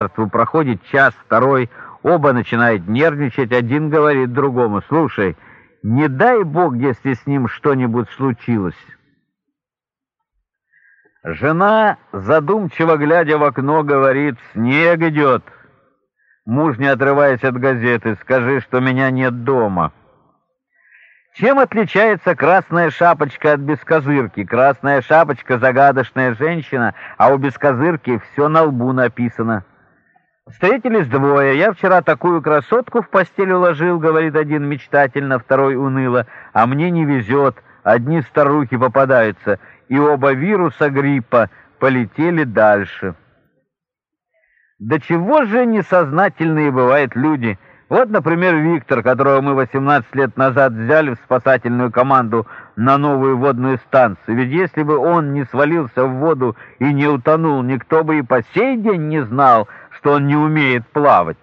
Проходит час, второй, оба начинают нервничать, один говорит другому, «Слушай, не дай бог, если с ним что-нибудь случилось». Жена, задумчиво глядя в окно, говорит, «Снег идет». Муж, не отрываясь от газеты, «Скажи, что меня нет дома». Чем отличается красная шапочка от бескозырки? Красная шапочка — загадочная женщина, а у бескозырки все на лбу написано. Встретились двое. Я вчера такую красотку в постель уложил, говорит один мечтательно, второй уныло. А мне не везет, одни старухи попадаются, и оба вируса гриппа полетели дальше. До чего же несознательные бывают люди — вот, например, Виктор, которого мы 18 лет назад взяли в спасательную команду на новую водную станцию. Ведь если бы он не свалился в воду и не утонул, никто бы и по сей день не знал, что он не умеет плавать.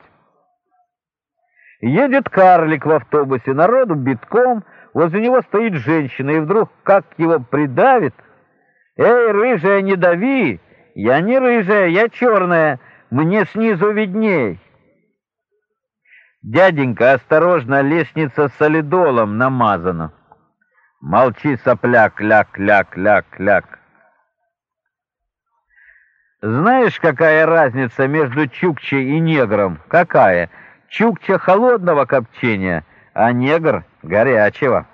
Едет карлик в автобусе, народу битком, возле него стоит женщина, и вдруг как его придавит. «Эй, рыжая, не дави! Я не рыжая, я черная, мне снизу видней!» «Дяденька, осторожно, лестница солидолом намазана». «Молчи, сопляк, ляк, ляк, ляк, ляк». Знаешь, какая разница между чукчей и негром? Какая? Чукча холодного копчения, а негр горячего.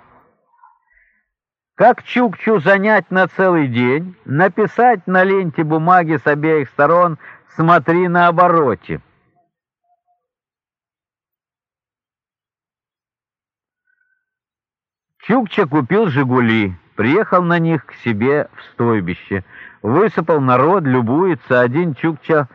Как чукчу занять на целый день? Написать на ленте бумаги с обеих сторон «Смотри на обороте». Чукча купил «Жигули», приехал на них к себе в стойбище. Высыпал народ, любуется, один Чукча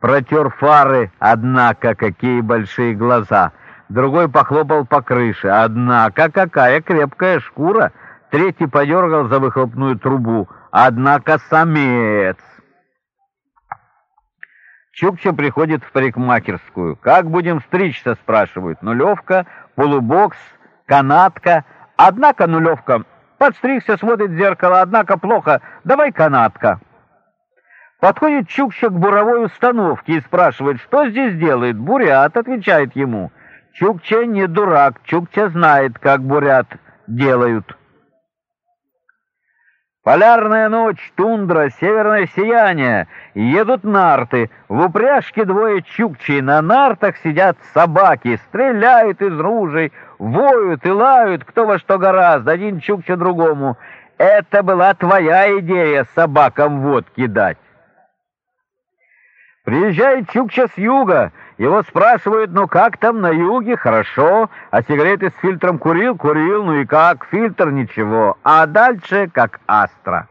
протер фары, однако какие большие глаза. Другой похлопал по крыше, однако какая крепкая шкура. Третий подергал за выхлопную трубу, однако самец. Чукча приходит в парикмахерскую. «Как будем стричься?» — спрашивают. «Нулевка, полубокс, канатка». Однако нулевка. Подстригся, смотрит в зеркало, однако плохо. Давай канатка. Подходит Чукча к буровой установке и спрашивает, что здесь делает. Бурят отвечает ему. Чукча не дурак, Чукча знает, как бурят делают. Полярная ночь, тундра, северное сияние. Едут нарты. В упряжке двое чукчей. На нартах сидят собаки. Стреляют из ружей, воют и лают, кто во что гораздо. Один чукча другому. Это была твоя идея собакам водки дать. Приезжает Чукча с юга. Его спрашивают, ну как там на юге? Хорошо. А сигареты с фильтром курил? Курил. Ну и как? Фильтр ничего. А дальше как астра.